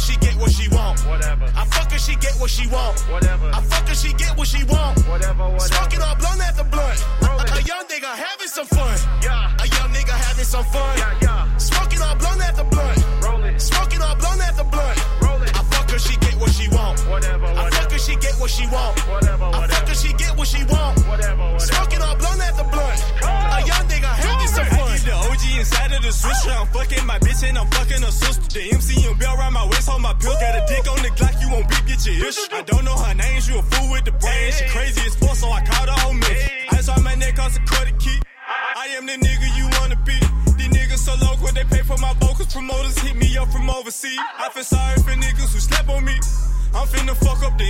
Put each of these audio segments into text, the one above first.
her, she get what she want. Whatever. I fuck her, she get what she want. Whatever. I fuck her, she get what she want. Whatever. whatever. All blunt after blunt. A, a young nigga having some fun. Yeah. A young nigga having some fun. Yeah, yeah. Smokin' all blunt after blunt. Roll it. Smoking all blunt after blunt. Roll it. I fuck her, she get what she want. Whatever. whatever. I fuck her, she get what she want. The. I'm fucking my bitch and I'm fucking her sister. The MC and bell around my waist, hold my pill. Got a dick on the Glock, you won't beep, get your ish. I don't know her name, she a fool with the brain. She crazy as fuck, so I called her home. Ice on my neck, cost a quarter key. I am the nigga you wanna be. These niggas so local, they pay for my vocals. Promoters hit me up from overseas. I feel sorry for niggas who slept on me. I'm finna fuck up the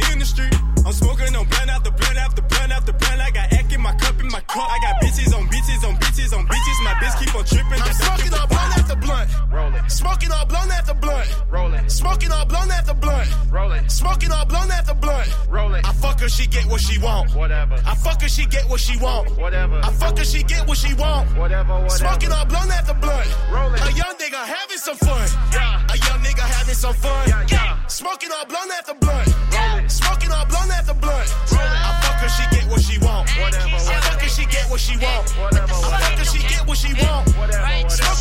Smoking all blunt at the blunt. Roll it. Smoking all blunt at the blunt. Roll it. I fuck her, she get what she want. Whatever. I fuck her, she get what she want. Whatever. I fuck her, she get what she want. Whatever, whatever. Smoking all blunt at the blunt. Roll it. A young nigga having some fun. Yeah. A young nigga having some fun. Yeah, yeah. Smoking all blunt at the blunt. Roll it. Smoking all blunt at the blunt. I fuck her, she get what she want. Whatever, I fuck her, she get what she want. Whatever, I fuck her, she get what she want. Whatever, whatever.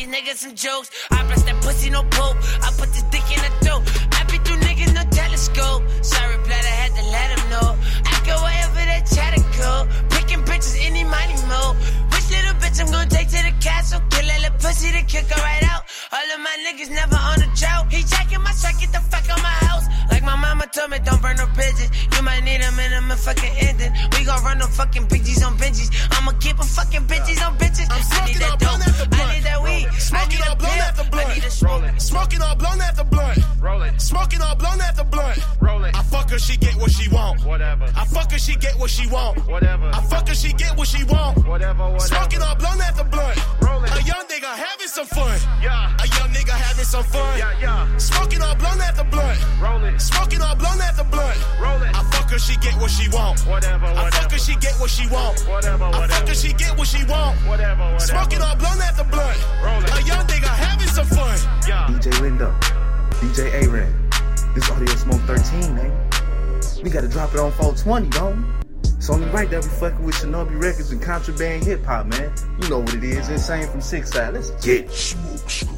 These niggas some jokes. I bless that pussy, no pope. I put this dick in the throat. I be through niggas, no telescope. Sorry, blood, I had to let him know. I go wherever that chatter go. Picking bitches, any money mo. Which little bitch I'm gonna take to the castle? Kill that little pussy to kick her right out. All of my niggas never on a drought. He jacking my shot, get the fuck out my house. Like my mama told me, don't burn no bridges. You might need them in a fucking ending. We gon' run no fucking bitches on benches. I'ma keep a fucking Smoking all blunt at the blunt. Roll it. Smoking all blunt at the blunt. Roll it. I fuck her, she get what she want. Whatever. I fuck her, she get what she want. Whatever. I fuck her, she get what she want. Whatever, whatever. Smoking all blunt at the blunt. Roll it. A young nigga having some fun. Yeah. A young nigga having some fun. Yeah, yeah. Smoking all blunt at the blunt. Roll it. Smoking all blunt at the blunt. Roll it. I fuck her, she get what she want. Whatever, I whatever. fuck her, she get what she want. Whatever, I fuck whatever. her, she get what she want. Whatever, whatever. Smoking all blunt at the blunt. DJ A-Ran. This audio smoke 13, man. We gotta drop it on 420, don't we? It's only right that we fucking with Shinobi Recordz and contraband hip hop, man. You know what it is. Insane from Sikk Side. Let's get it.